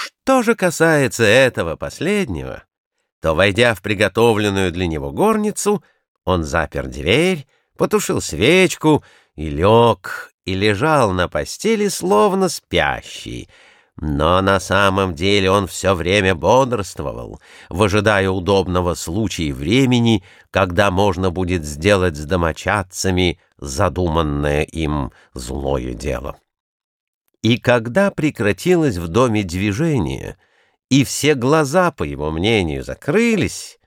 Что же касается этого последнего, то, войдя в приготовленную для него горницу, он запер дверь, потушил свечку и лег, и лежал на постели, словно спящий. Но на самом деле он все время бодрствовал, выжидая удобного случая и времени, когда можно будет сделать с домочадцами задуманное им злое дело. И когда прекратилось в доме движение, и все глаза, по его мнению, закрылись,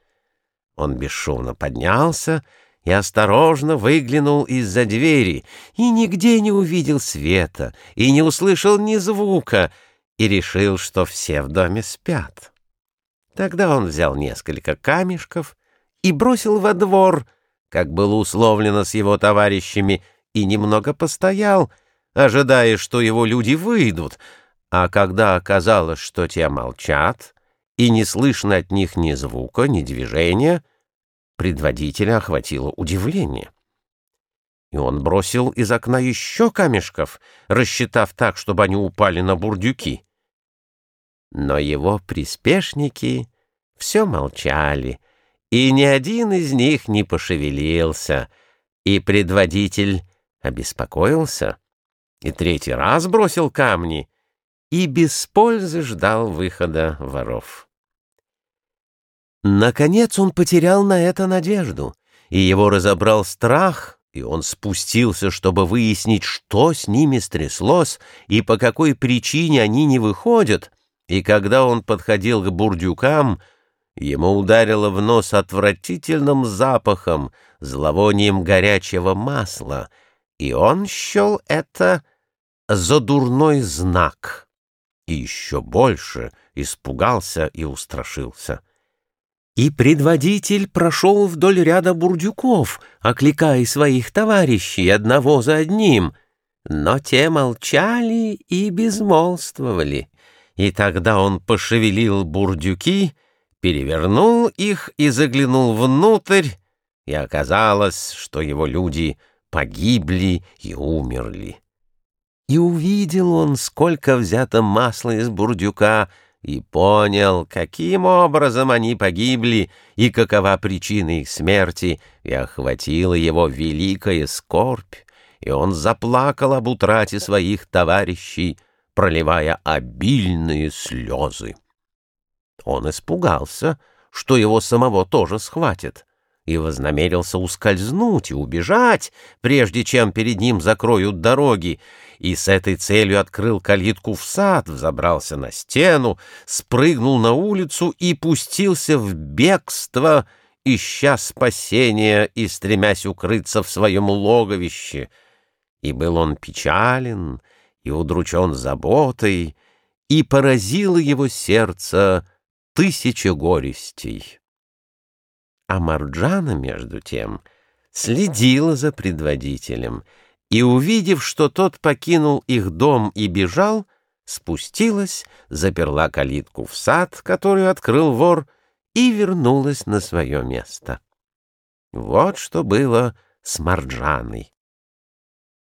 он бесшумно поднялся и осторожно выглянул из-за двери, и нигде не увидел света, и не услышал ни звука, и решил, что все в доме спят. Тогда он взял несколько камешков и бросил во двор, как было условлено с его товарищами, и немного постоял, ожидая, что его люди выйдут, а когда оказалось, что те молчат, и не слышно от них ни звука, ни движения, предводителя охватило удивление. И он бросил из окна еще камешков, рассчитав так, чтобы они упали на бурдюки. Но его приспешники все молчали, и ни один из них не пошевелился, и предводитель обеспокоился и третий раз бросил камни и без пользы ждал выхода воров. Наконец он потерял на это надежду, и его разобрал страх, и он спустился, чтобы выяснить, что с ними стряслось и по какой причине они не выходят, и когда он подходил к бурдюкам, ему ударило в нос отвратительным запахом, зловонием горячего масла, и он счел это за дурной знак и еще больше испугался и устрашился. И предводитель прошел вдоль ряда бурдюков, окликая своих товарищей одного за одним, но те молчали и безмолвствовали. И тогда он пошевелил бурдюки, перевернул их и заглянул внутрь, и оказалось, что его люди погибли и умерли. И увидел он, сколько взято масла из бурдюка, и понял, каким образом они погибли и какова причина их смерти, и охватила его великая скорбь, и он заплакал об утрате своих товарищей, проливая обильные слезы. Он испугался, что его самого тоже схватят, и вознамерился ускользнуть и убежать, прежде чем перед ним закроют дороги, и с этой целью открыл калитку в сад, взобрался на стену, спрыгнул на улицу и пустился в бегство, ища спасения и стремясь укрыться в своем логовище. И был он печален и удручен заботой, и поразило его сердце тысяча горестей. А Марджана, между тем, следила за предводителем и, увидев, что тот покинул их дом и бежал, спустилась, заперла калитку в сад, который открыл вор, и вернулась на свое место. Вот что было с Марджаной.